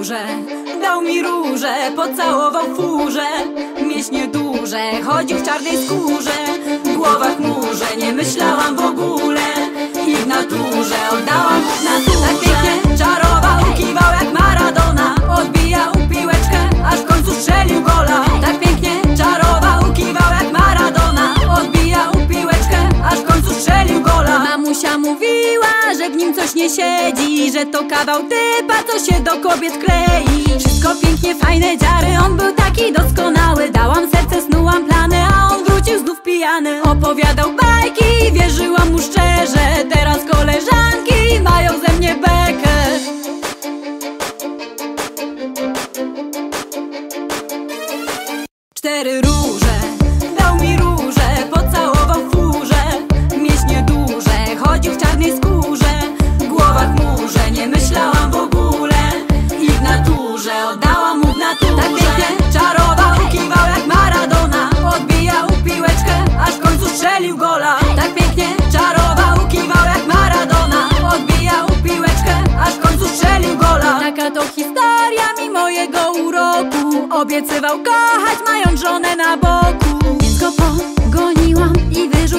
róże, dał mi róże, pocałował furze. Mięśnie duże, chodził w czarnej skórze. Głowa chmurze, nie myślałam w ogóle że w nim coś nie siedzi Że to kawał typa, co się do kobiet klei. Wszystko pięknie, fajne dziary, on był taki doskonały. Dałam serce, snułam plany, a on wrócił znów pijany. Opowiadał bajki, wierzyłam mu szczerze. Teraz koleżanki mają ze mnie bekę. Cztery róże, to historia mi mojego uroku. Obiecywał kochać mając żonę na boku. Więc go pogoniłam i wyżyłam